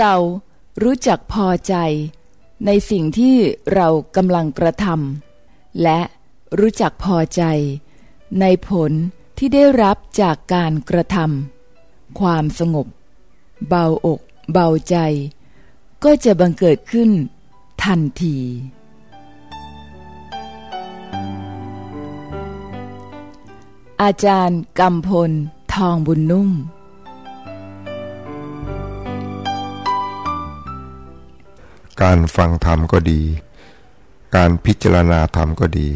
เรารู้จักพอใจ ในสิ่งที่เรากำลังกระทำและรู้จักพอใจ ในผลที่ได้รับจากการกระทำความสงบ เบาอก เบาใจ ก็จะบังเกิดขึ้นทันที อาจารย์กำพล ทองบุญนุ่ม การฟังธรรมก็ดี การพิจารณาธรรมก็ดี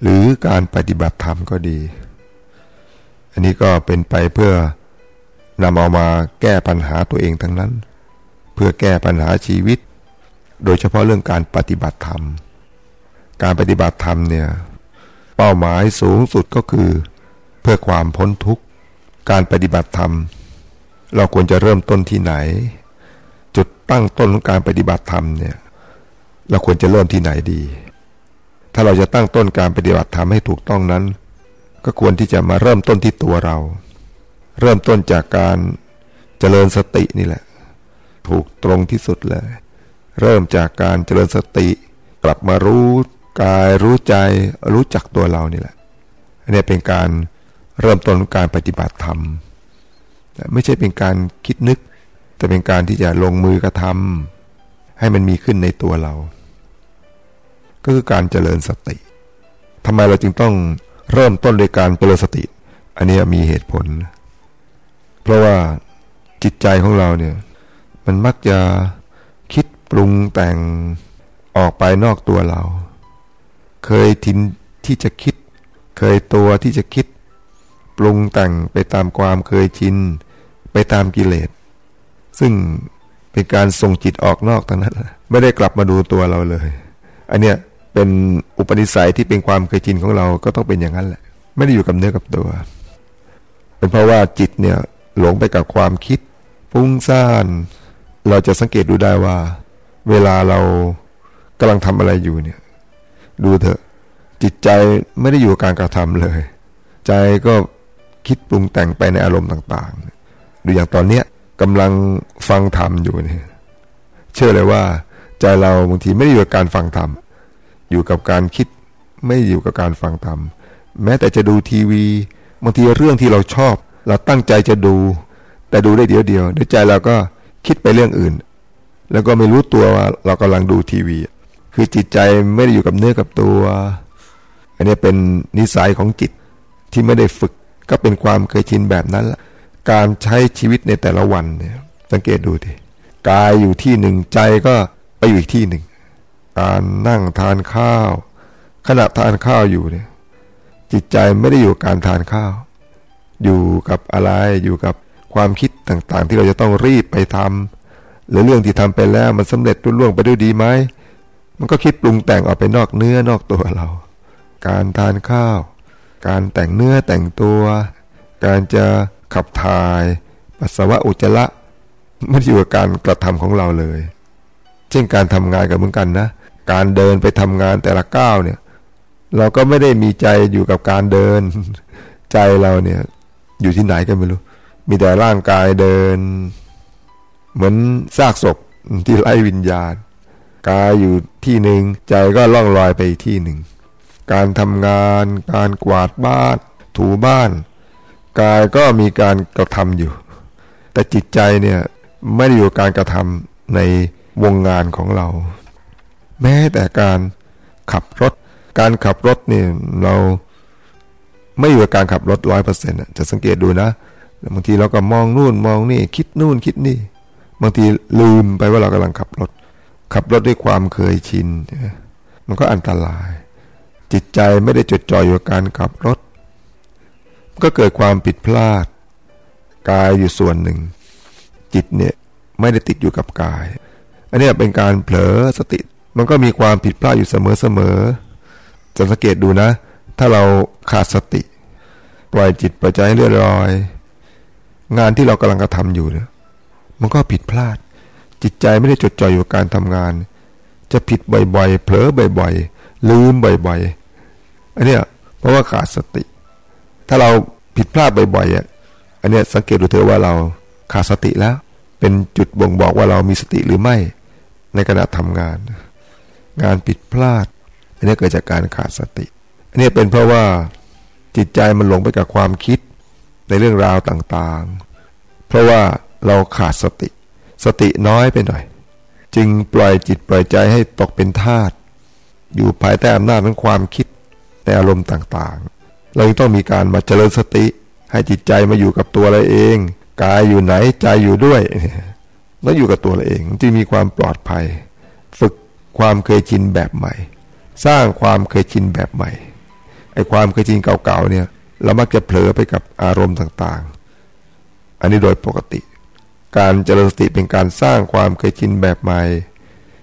หรือการปฏิบัติธรรมก็ดี อันนี้ก็เป็นไปเพื่อนำเอามาแก้ปัญหาตัวเองทั้งนั้น เพื่อแก้ปัญหาชีวิต โดยเฉพาะเรื่องการปฏิบัติธรรม การปฏิบัติธรรมเนี่ยเป้าหมายสูงสุดก็คือเพื่อความพ้นทุกข์ การปฏิบัติธรรม เราควรจะเริ่มต้นที่ไหน ตั้งต้นของการปฏิบัติธรรมเนี่ยเราควรจะเริ่มที่ไหนดี ถ้าเราจะตั้งต้นการปฏิบัติธรรมให้ถูกต้องนั้น ก็ควรที่จะมาเริ่มต้นที่ตัวเรา เริ่มต้นจากการเจริญสตินี่แหละ ถูกตรงที่สุดเลย เริ่มจากการเจริญสติ กลับมารู้กายรู้ใจรู้จักตัวเรานี่แหละอันนี้เป็นการเริ่มต้นการปฏิบัติธรรมไม่ใช่เป็นการคิดนึก แต่เป็นการที่จะลงมือกระทำให้มันมีขึ้นในตัวเรา ก็คือการเจริญสติทำไมเราจึงต้องเริ่มต้นโดยการเจริญสติ อันนี้มีเหตุผล เพราะว่าจิตใจของเราเนี่ย มันมักจะคิดปรุงแต่งออกไปนอกตัวเรา เคยทินที่จะคิด เคยตัวที่จะคิด ปรุงแต่งไปตามความเคยชิน ไปตามกิเลส ซึ่งเป็นการส่งจิตออกนอกทั้งนั้นไม่ได้กลับมาดูตัวเราเลย อันเนี้ยเป็นอุปนิสัยที่เป็นความเคยชินของเราก็ต้องเป็นอย่างนั้นแหละ ไม่ได้อยู่กับเนื้อกับตัว เป็นเพราะว่าจิตเนี่ยหลงไปกับความคิดฟุ้งซ่าน เราจะสังเกตดูได้ว่า เวลาเรากำลังทำอะไรอยู่เนี่ย ดูเถอะ จิตใจไม่ได้อยู่กับการกระทำเลย ใจก็คิดปรุงแต่งไปในอารมณ์ต่าง ๆ ดูอย่างตอนเนี้ย กำลังฟังธรรมอยู่เนี่ยเชื่อเลยว่าใจเราบางทีไม่ได้อยู่กับการฟังธรรมอยู่กับการคิดไม่อยู่กับการฟังธรรมแม้แต่จะดูทีวีบางทีเรื่องที่เราชอบ เราตั้งใจจะดู แต่ดูได้เดียวเดียวด้วยใจเราก็คิดไปเรื่องอื่น แล้วก็ไม่รู้ตัวว่าเรากำลังดูทีวี คือจิตใจไม่ได้อยู่กับเนื้อกับตัว อันนี้เป็นนิสัยของจิตที่ไม่ได้ฝึกก็เป็นความเคยชินแบบนั้นละ การใช้ชีวิตในแต่ละวันเนี่ยสังเกตดูดิกายอยู่ที่หนึ่งใจก็ไปอยู่อีกที่หนึ่ง การนั่งทานข้าว ขณะทานข้าวอยู่เนี่ยจิตใจไม่ได้อยู่การทานข้าว อยู่กับอะไรอยู่กับความคิดต่างๆ ที่เราจะต้องรีบไปทำหรือเรื่องที่ทำไปแล้วมันสำเร็จรุ่ล่วงไปด้วยดีไหมมันก็คิดปรุงแต่งออกไปนอกเนื้อนอกตัวเรา การทานข้าว การแต่งเนื้อแต่งตัว การจะ ขับถ่ายปัสสาวะอุจจาระไม่อยู่กับการกระทำของเราเลย เช่นการทำงานกับเหมือนกันนะ การเดินไปทำงานแต่ละก้าวเนี่ย เราก็ไม่ได้มีใจอยู่กับการเดิน ใจเราเนี่ย อยู่ที่ไหนกันไม่รู้ มีแต่ร่างกายเดิน เหมือนซากศพที่ไร้วิญญาณกายอยู่ที่หนึ่งใจก็ล่องลอยไปอีกที่หนึ่ง การทำงาน การกวาดบ้าน ถูบ้าน กายก็มีการกระทำอยู่ แต่จิตใจเนี่ยไม่ได้อยู่การกระทำในวงงานของเรา แม้แต่การขับรถ การขับรถเนี่ยเราไม่อยู่กับการขับรถร้อยเปอร์เซ็นต์จะสังเกตดูนะบางทีเราก็มองนู่นมองนี่ คิดนู่นคิดนี่ บางทีลืมไปว่าเรากำลังขับรถ ขับรถด้วยความเคยชิน มันก็อันตราย จิตใจไม่ได้จดจ่ออยู่กับการขับรถ ก็เกิดความผิดพลาด กายอยู่ส่วนหนึ่ง จิตเนี่ยไม่ได้ติดอยู่กับกาย อันนี้เป็นการเผลอสติ มันก็มีความผิดพลาดอยู่เสมอๆจะสังเกตดูนะ ถ้าเราขาดสติ ปล่อยจิตปล่อยใจให้เลื่อนลอยงานที่เรากำลังกระทำอยู่เนี่ยมันก็ผิดพลาด จิตใจไม่ได้จดจ่ออยู่กับการทำงาน จะผิดบ่อยๆเผลอบ่อยๆลืมบ่อยๆอันเนี้ยเพราะว่าขาดสติ ถ้าเราผิดพลาดบ่อยๆอันนี้สังเกตดูเถอะว่าเราขาดสติแล้ว เป็นจุดบ่งบอกว่าเรามีสติหรือไม่ในขณะทำงาน งานผิดพลาด อันนี้เกิดจากการขาดสติ อันนี้เป็นเพราะว่าจิตใจมันหลงไปกับความคิดในเรื่องราวต่างๆ เพราะว่าเราขาดสติ สติน้อยไปหน่อย จึงปล่อยจิตปล่อยใจให้ตกเป็นทาตอยู่ภายใต้อำนาจของความคิดในอารมณ์ต่างๆ เราต้องมีการมาเจริญสติ ให้จิตใจมาอยู่กับตัวเราเองกายอยู่ไหนใจอยู่ด้วยแล้วอยู่กับตัวเราเองจึงมีความปลอดภัย ฝึกความเคยชินแบบใหม่ สร้างความเคยชินแบบใหม่ไอ้ความเคยชินเก่าๆเนี่ยเรามักจะเผลอไปกับอารมณ์ต่างๆ อันนี้โดยปกติ การเจริญสติเป็นการสร้างความเคยชินแบบใหม่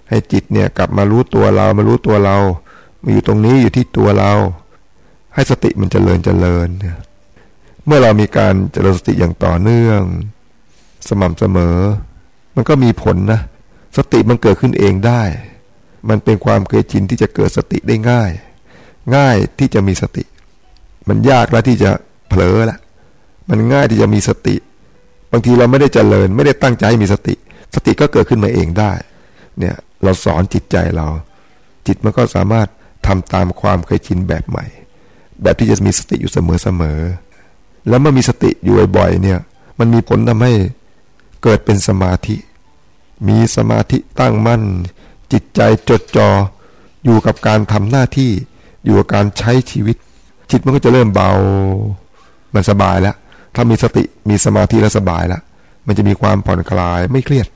ให้จิตเนี่ยกลับมารู้ตัวเรามารู้ตัวเรามาอยู่ตรงนี้อยู่ที่ตัวเรา ให้สติมันเจริญเจริญเนี่ยเมื่อเรามีการเจริญสติอย่างต่อเนื่อง สม่ำเสมอ มันก็มีผลนะ สติมันเกิดขึ้นเองได้ มันเป็นความเคยชินที่จะเกิดสติได้ง่าย ง่ายที่จะมีสติ มันยากแล้วที่จะเผลอละมันง่ายที่จะมีสติ บางทีเราไม่ได้เจริญ ไม่ได้ตั้งใจมีสติ สติก็เกิดขึ้นมาเองได้ เนี่ยเราสอนจิตใจเรา จิตมันก็สามารถทำตามความเคยชินแบบใหม่ แบบที่จะมีสติอยู่เสมอเสมอแล้วเมื่อมีสติอยู่บ่อยๆเนี่ย มันมีผลทำให้เกิดเป็นสมาธิ มีสมาธิตั้งมั่น จิตใจจดจอ่ออยู่กับการทำหน้าที่อยู่กับการใช้ชีวิต จิตมันก็จะเริ่มเบา มันสบายแล้ว ถ้ามีสติมีสมาธิแล้วสบายแล้วมันจะมีความผ่อนคลายไม่เครียด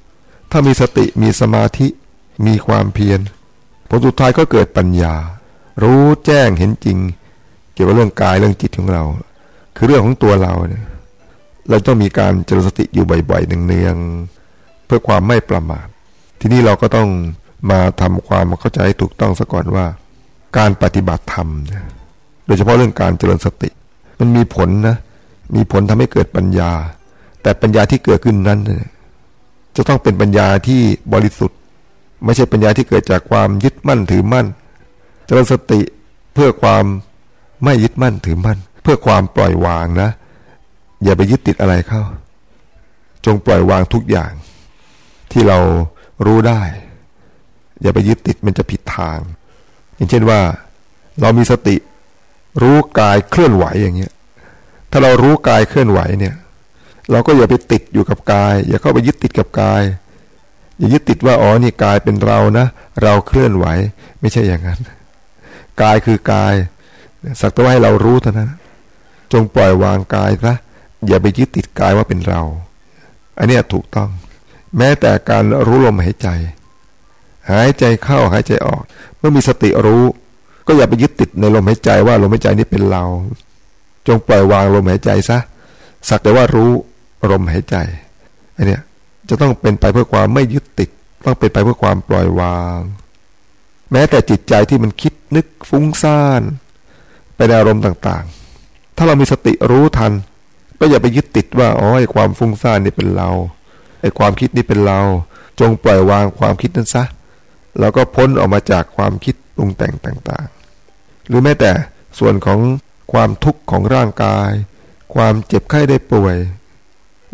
ถ้ามีสติมีสมาธิ มีความเพียรผลสุดท้ายก็เกิดปัญญา รู้แจ้งเห็นจริง เกี่ยวกับเรื่องกายเรื่องจิตของเรา คือเรื่องของตัวเราเนี่ยเราต้องมีการเจริญสติอยู่บ่อยๆเนืองๆเพื่อความไม่ประมาททีนี้เราก็ต้องมาทำความเข้าใจถูกต้องซะก่อนว่า การปฏิบัติธรรม โดยเฉพาะเรื่องการเจริญสติ มันมีผลนะมีผลทำให้เกิดปัญญา แต่ปัญญาที่เกิดขึ้นนั้นจะต้องเป็นปัญญาที่บริสุทธิ์ ไม่ใช่ปัญญาที่เกิดจากความยึดมั่นถือมั่น เจริญสติเพื่อความ ไม่ยึดมั่นถือมั่น เพื่อความปล่อยวางนะ อย่าไปยึดติดอะไรเข้า จงปล่อยวางทุกอย่าง ที่เรารู้ได้ อย่าไปยึดติดมันจะผิดทาง อย่างเช่นว่า เรามีสติรู้กายเคลื่อนไหวอย่างเงี้ย ถ้าเรารู้กายเคลื่อนไหวเนี่ย เราก็อย่าไปติดอยู่กับกาย อย่าเข้าไปยึดติดกับกาย อย่ายึดติดว่าอ๋อนี่กายเป็นเรานะ เราเคลื่อนไหว ไม่ใช่อย่างนั้น กายคือกาย สักแต่ว่าให้เรารู้เท่านั้นจงปล่อยวางกายซะอย่าไปยึดติดกายว่าเป็นเรา อันนี้ถูกต้อง แม้แต่การรู้ลมหายใจ หายใจเข้าหายใจออก เมื่อมีสติรู้ ก็อย่าไปยึดติดในลมหายใจว่าลมหายใจนี้เป็นเรา จงปล่อยวางลมหายใจซะสักแต่ว่ารู้ลมหายใจอันนี้จะต้องเป็นไปเพื่อความไม่ยึดติด ต้องเป็นไปเพื่อความปล่อยวาง แม้แต่จิตใจที่มันคิดนึกฟุ้งซ่าน ไปในอารมณ์ต่างๆ ถ้าเรามีสติรู้ทัน ก็อย่าไปยึดติดว่าอ๋อไอ้ความฟุ้งซ่านนี่เป็นเราไอ้ความคิดนี่เป็นเรา จงปล่อยวางความคิดนั้นซะแล้วก็พ้นออกมาจากความคิดปรุงแต่งต่างๆ หรือแม้แต่ส่วนของความทุกข์ของร่างกาย ความเจ็บไข้ได้ป่วย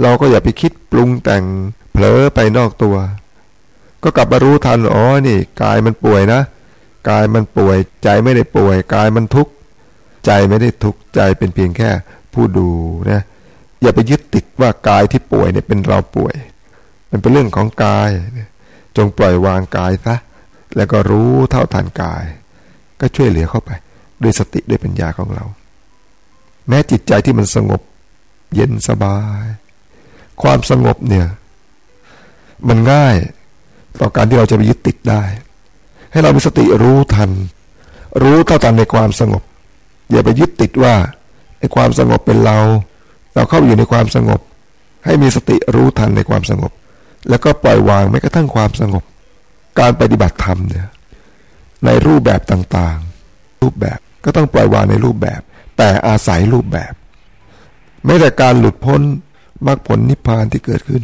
เราก็อย่าไปคิดปรุงแต่งเผลอไปนอกตัว ก็กลับมารู้ทันอ๋อนี่ กายมันป่วยนะ กายมันป่วยใจไม่ได้ป่วย กายมันทุกข์ ใจไม่ได้ทุกข์ใจเป็นเพียงแค่ผู้ดูนะอย่าไปยึดติดว่ากายที่ป่วยเนี่ยเป็นเราป่วย มันเป็นเรื่องของกาย จงปล่อยวางกายซะแล้วก็รู้เท่าทันกาย ก็ช่วยเหลือเข้าไป ด้วยสติด้วยปัญญาของเรา แม้จิตใจที่มันสงบเย็นสบาย ความสงบเนี่ย มันง่ายต่อการที่เราจะไปยึดติดได้ ให้เรามีสติรู้ทัน รู้เท่าทันในความสงบ อย่าไปยึดติดว่าไอ้ความสงบเป็นเรา เราเข้าอยู่ในความสงบ ให้มีสติรู้ทันในความสงบ แล้วก็ปล่อยวางแม้กระทั่งความสงบ การปฏิบัติธรรมเนี่ยในรูปแบบต่างๆ รูปแบบก็ต้องปล่อยวางในรูปแบบ แต่อาศัยรูปแบบแม้แต่การหลุดพ้นมรรคผลนิพพานที่เกิดขึ้น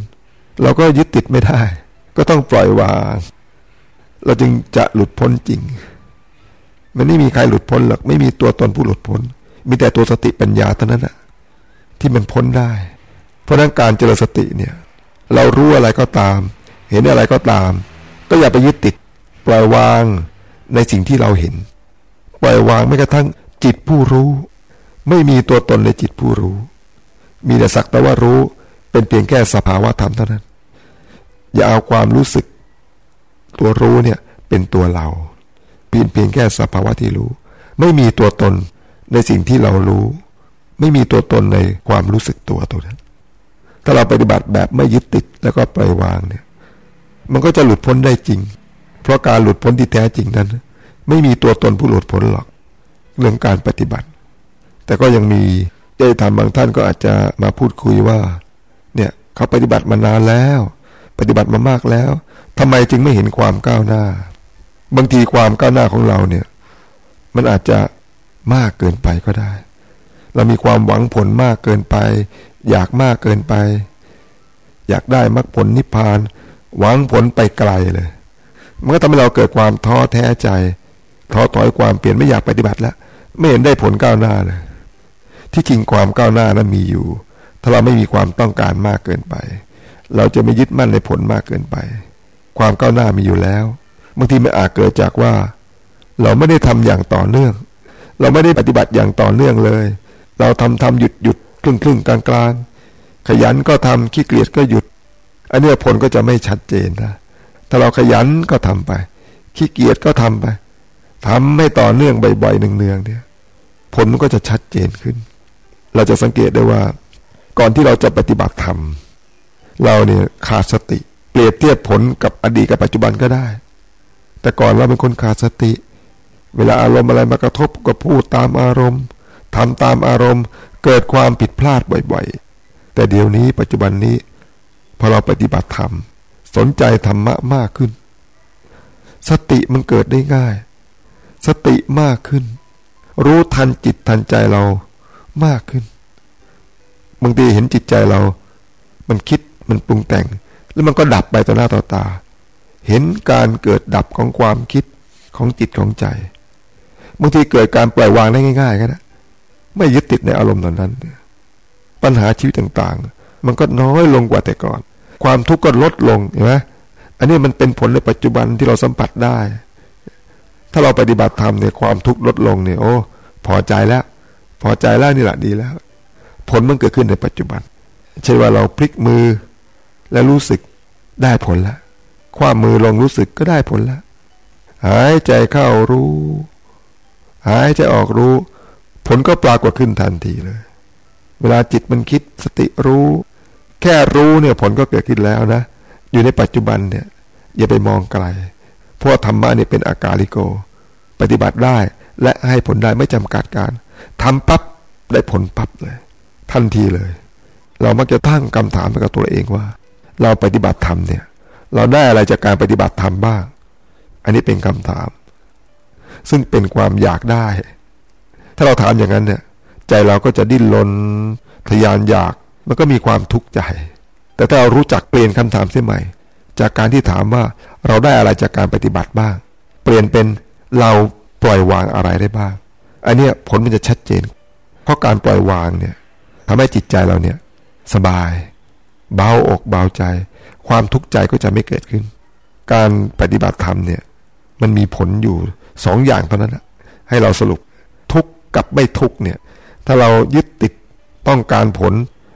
เราก็ยึดติดไม่ได้ ก็ต้องปล่อยวาง เราจึงจะหลุดพ้นจริง มันไม่มีใครหลุดพ้นหรอกไม่มีตัวตนผู้หลุดพ้น มีแต่ตัวสติปัญญาเท่านั้นนะที่มันพ้นได้ เพราะนั้นการเจริญสติเนี่ย เรารู้อะไรก็ตาม เห็นอะไรก็ตาม ก็อย่าไปยึดติด ปล่อยวางในสิ่งที่เราเห็น ปล่อยวางไม่กระทั่งจิตผู้รู้ ไม่มีตัวตนในจิตผู้รู้ มีแต่สักแต่ว่ารู้เป็นเพียงแค่สภาวะธรรมเท่านั้น อย่าเอาความรู้สึก ตัวรู้เนี่ยเป็นตัวเรา เพียงเพียงแค่สภาวะที่รู้ ไม่มีตัวตนในสิ่งที่เรารู้ ไม่มีตัวตนในความรู้สึกตัวตัวนั้น ถ้าเราปฏิบัติแบบไม่ยึดติดแล้วก็ปล่อยวางเนี่ย มันก็จะหลุดพ้นได้จริง เพราะการหลุดพ้นที่แท้จริงนั้น ไม่มีตัวตนผู้หลุดพ้นหรอก เรื่องการปฏิบัติ แต่ก็ยังมีได้ทำบางท่านก็อาจจะมาพูดคุยว่า เนี่ยเขาปฏิบัติมานานแล้ว ปฏิบัติมามากแล้วทำไมจึงไม่เห็นความก้าวหน้า บางทีความก้าวหน้าของเราเนี่ย มันอาจจะมากเกินไปก็ได้ เรามีความหวังผลมากเกินไป อยากมากเกินไป อยากได้มรรคผลนิพพาน หวังผลไปไกลเลย มันก็ทำให้เราเกิดความท้อแท้ใจท้อถอยความเปลี่ยนไม่อยากปฏิบัติแล้วไม่เห็นได้ผลก้าวหน้าเลยที่จริงความก้าวหน้านั้นมีอยู่ ถ้าเราไม่มีความต้องการมากเกินไป เราจะไม่ยึดมั่นในผลมากเกินไป ความก้าวหน้ามีอยู่แล้ว บางทีมันอาจเกิดจากว่า เราไม่ได้ทำอย่างต่อเนื่อง เราไม่ได้ปฏิบัติอย่างต่อเนื่องเลย เราทำทำหยุดหยุดครึ่งครึ่งกลางกลางขยันก็ทำขี้เกียจก็หยุด อันนี้ผลก็จะไม่ชัดเจนนะถ้าเราขยันก็ทำไป ขี้เกียจก็ทำไปทำไม่ต่อเนื่องบ่อยๆเนืองๆเนี่ย ผลมันก็จะชัดเจนขึ้น เราจะสังเกตได้ว่า ก่อนที่เราจะปฏิบัติธรรมเราเนี่ยขาดสติ เปรียบเทียบผลกับอดีตกับปัจจุบันก็ได้ แต่ก่อนเราเป็นคนขาดสติ เวลาอารมณ์อะไรมากระทบก็พูดตามอารมณ์ทำตามอารมณ์เกิดความผิดพลาดบ่อยๆ แต่เดี๋ยวนี้ปัจจุบันนี้พอเราปฏิบัติธรรม สนใจธรรมะมากขึ้น สติมันเกิดได้ง่าย สติมากขึ้น รู้ทันจิตทันใจเรามากขึ้นบางทีเห็นจิตใจเรา มันคิดมันปรุงแต่ง แล้วมันก็ดับไปต่อหน้าต่อตา เห็นการเกิดดับของความคิดของจิตของใจบางทีเกิดการปล่อยวางได้ง่าย ๆ ก็ได้ไม่ยึดติดในอารมณ์ตอนนั้น ปัญหาชีวิตต่างๆ มันก็น้อยลงกว่าแต่ก่อน ความทุกข์ก็ลดลงเห็นไหมอันนี้มันเป็นผลในปัจจุบันที่เราสัมผัสได้ ถ้าเราปฏิบัติธรรมเนี่ยความทุกข์ลดลงเนี่ยโอ้พอใจแล้ว พอใจแล้วนี่แหละดีแล้ว ผลมันเกิดขึ้นในปัจจุบัน เช่นว่าเราพลิกมือแล้วรู้สึกได้ผลแล้ว ความมือลงรู้สึกก็ได้ผลแล้วหายใจเข้ารู้ หายใจออกรู้ ผลก็ปรากฏขึ้นทันทีเลย เวลาจิตมันคิดสติรู้ แค่รู้เนี่ยผลก็เกิดขึ้นแล้วนะ อยู่ในปัจจุบันเนี่ย อย่าไปมองไกลเพราะธรรมะเนี่ยเป็นอากาลิโก ปฏิบัติได้และให้ผลได้ไม่จำกัดการทำปั๊บได้ผลปั๊บเลย ทันทีเลย เรามักจะตั้งคำถามกับตัวเองว่า เราปฏิบัติธรรมเนี่ย เราได้อะไรจากการปฏิบัติธรรมบ้าง อันนี้เป็นคำถาม ซึ่งเป็นความอยากได้ ถ้าเราถามอย่างนั้นเนี่ย ใจเราก็จะดิ้นรนทยานอยากมันก็มีความทุกข์ใจ แต่ถ้าเรารู้จักเปลี่ยนคำถามเสียใหม่ จากการที่ถามว่าเราได้อะไรจากการปฏิบัติบ้าง เปลี่ยนเป็นเราปล่อยวางอะไรได้บ้าง อันนี้ผลมันจะชัดเจน เพราะการปล่อยวางเนี่ยทำให้จิตใจเราเนี่ย สบาย เบาอกเบาใจ ความทุกข์ใจก็จะไม่เกิดขึ้น การปฏิบัติธรรมเนี่ย มันมีผลอยู่สองอย่างเท่านั้นให้เราสรุปทุกข์กับไม่ทุกข์เนี่ย ถ้าเรายึดติดต้องการผล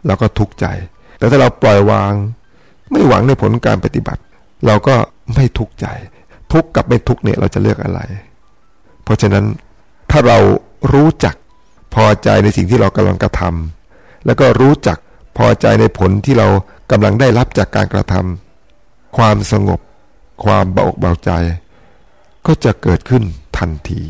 เราก็ทุกข์ใจ แต่ถ้าเราปล่อยวาง ไม่หวังในผลการปฏิบัติ เราก็ไม่ทุกข์ใจ ทุกข์กับไม่ทุกข์เนี่ยเราจะเลือกอะไร เพราะฉะนั้นถ้าเรารู้จักพอใจในสิ่งที่เรากำลังกระทำแล้วก็รู้จักพอใจในผลที่เรา กำลังได้รับจากการกระทำความสงบ ความเบาอกเบาใจ ก็จะเกิดขึ้นทันที